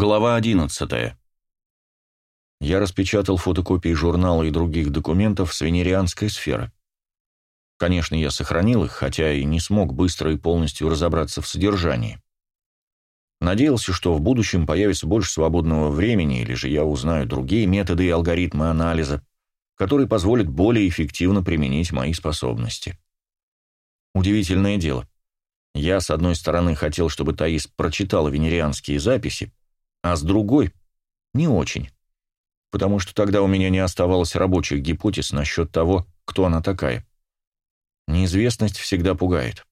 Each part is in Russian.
Глава 11. Я распечатал фотокопии журнала и других документов с венерианской сферы. Конечно, я сохранил их, хотя и не смог быстро и полностью разобраться в содержании. Надеялся, что в будущем появится больше свободного времени, или же я узнаю другие методы и алгоритмы анализа, которые позволят более эффективно применить мои способности. Удивительное дело. Я, с одной стороны, хотел, чтобы Таис прочитала венерианские записи, а с другой — не очень, потому что тогда у меня не оставалось рабочих гипотез насчет того, кто она такая. Неизвестность всегда пугает.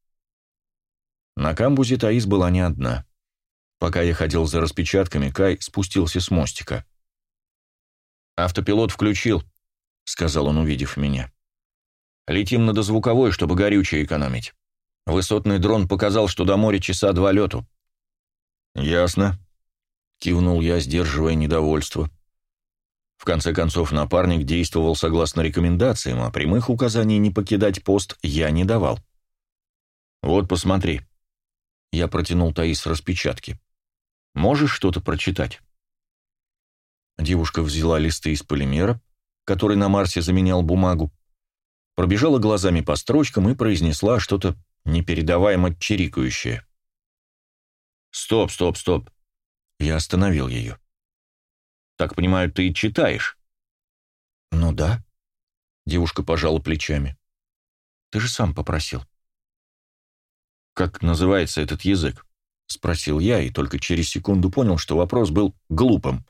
На камбузе Таис была не одна. Пока я ходил за распечатками, Кай спустился с мостика. «Автопилот включил», — сказал он, увидев меня. «Летим на дозвуковой, чтобы горючее экономить. Высотный дрон показал, что до моря часа два лету». «Ясно», — кивнул я, сдерживая недовольство. В конце концов, напарник действовал согласно рекомендациям, а прямых указаний не покидать пост я не давал. «Вот, посмотри». Я протянул Таис распечатки. «Можешь что-то прочитать?» Девушка взяла листы из полимера, который на Марсе заменял бумагу, пробежала глазами по строчкам и произнесла что-то непередаваемо чирикающее. «Стоп, стоп, стоп. Я остановил ее. «Так понимаю, ты читаешь?» «Ну да». Девушка пожала плечами. «Ты же сам попросил». «Как называется этот язык?» — спросил я, и только через секунду понял, что вопрос был глупым.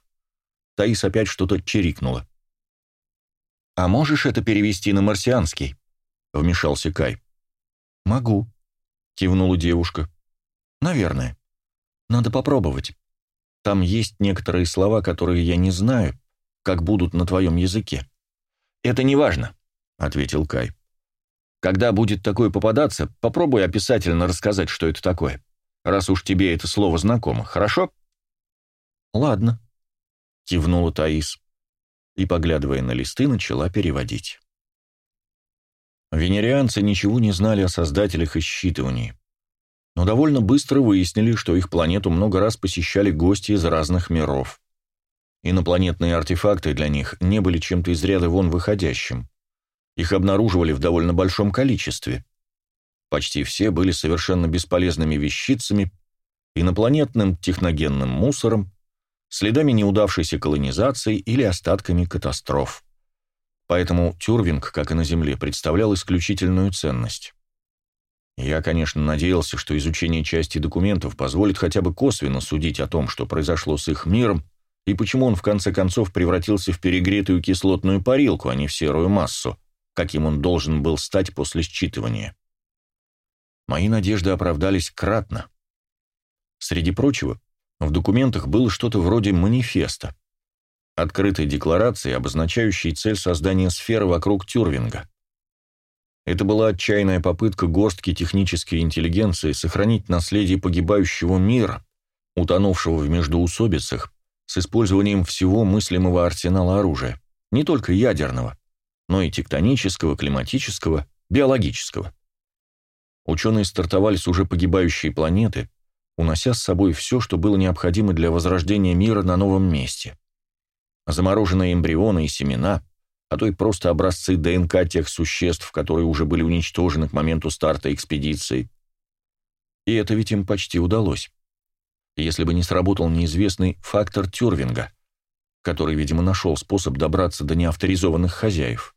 Таис опять что-то чирикнула. «А можешь это перевести на марсианский?» — вмешался Кай. «Могу», — кивнула девушка. «Наверное. Надо попробовать». Там есть некоторые слова, которые я не знаю, как будут на твоем языке». «Это не важно», — ответил Кай. «Когда будет такое попадаться, попробуй описательно рассказать, что это такое, раз уж тебе это слово знакомо, хорошо?» «Ладно», — кивнула Таис и, поглядывая на листы, начала переводить. Венерианцы ничего не знали о создателях и считывании но довольно быстро выяснили, что их планету много раз посещали гости из разных миров. Инопланетные артефакты для них не были чем-то из ряда вон выходящим. Их обнаруживали в довольно большом количестве. Почти все были совершенно бесполезными вещицами, инопланетным техногенным мусором, следами неудавшейся колонизации или остатками катастроф. Поэтому Тюрвинг, как и на Земле, представлял исключительную ценность. Я, конечно, надеялся, что изучение части документов позволит хотя бы косвенно судить о том, что произошло с их миром, и почему он в конце концов превратился в перегретую кислотную парилку, а не в серую массу, каким он должен был стать после считывания. Мои надежды оправдались кратно. Среди прочего, в документах было что-то вроде манифеста, открытой декларации, обозначающей цель создания сферы вокруг Тюрвинга. Это была отчаянная попытка горстки технической интеллигенции сохранить наследие погибающего мира, утонувшего в междоусобицах, с использованием всего мыслимого арсенала оружия, не только ядерного, но и тектонического, климатического, биологического. Ученые стартовали с уже погибающей планеты, унося с собой все, что было необходимо для возрождения мира на новом месте. Замороженные эмбрионы и семена – а то и просто образцы ДНК тех существ, которые уже были уничтожены к моменту старта экспедиции. И это ведь им почти удалось. Если бы не сработал неизвестный фактор Тюрвинга, который, видимо, нашел способ добраться до неавторизованных хозяев.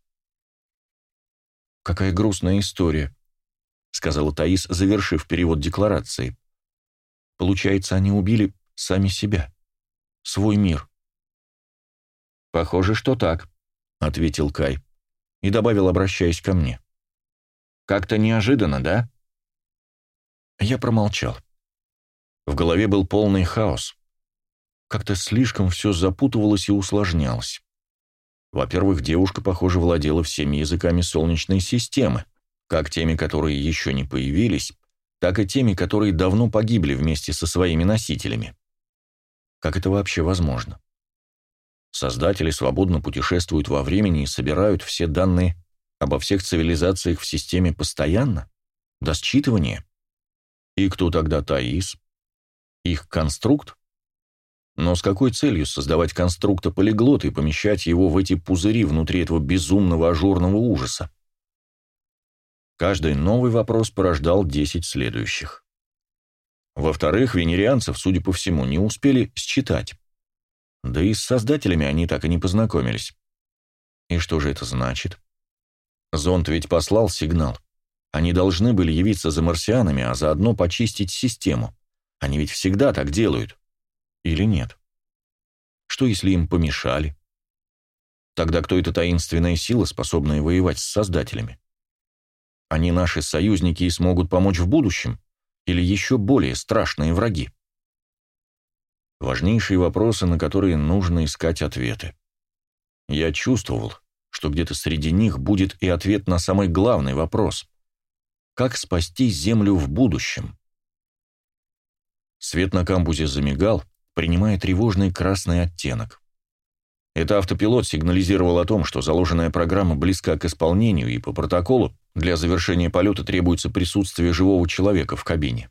«Какая грустная история», — сказала Таис, завершив перевод декларации. «Получается, они убили сами себя, свой мир». «Похоже, что так», — ответил Кай и добавил, обращаясь ко мне. «Как-то неожиданно, да?» Я промолчал. В голове был полный хаос. Как-то слишком все запутывалось и усложнялось. Во-первых, девушка, похоже, владела всеми языками Солнечной системы, как теми, которые еще не появились, так и теми, которые давно погибли вместе со своими носителями. Как это вообще возможно? Создатели свободно путешествуют во времени и собирают все данные обо всех цивилизациях в системе постоянно, до считывания. И кто тогда Таис? Их конструкт? Но с какой целью создавать конструкта полиглота и помещать его в эти пузыри внутри этого безумного ажурного ужаса? Каждый новый вопрос порождал 10 следующих. Во-вторых, венерианцев, судя по всему, не успели считать. Да и с создателями они так и не познакомились. И что же это значит? Зонд ведь послал сигнал. Они должны были явиться за марсианами, а заодно почистить систему. Они ведь всегда так делают. Или нет? Что, если им помешали? Тогда кто эта таинственная сила, способная воевать с создателями? Они наши союзники и смогут помочь в будущем? Или еще более страшные враги? Важнейшие вопросы, на которые нужно искать ответы. Я чувствовал, что где-то среди них будет и ответ на самый главный вопрос. Как спасти Землю в будущем? Свет на камбузе замигал, принимая тревожный красный оттенок. Это автопилот сигнализировал о том, что заложенная программа близка к исполнению, и по протоколу для завершения полета требуется присутствие живого человека в кабине.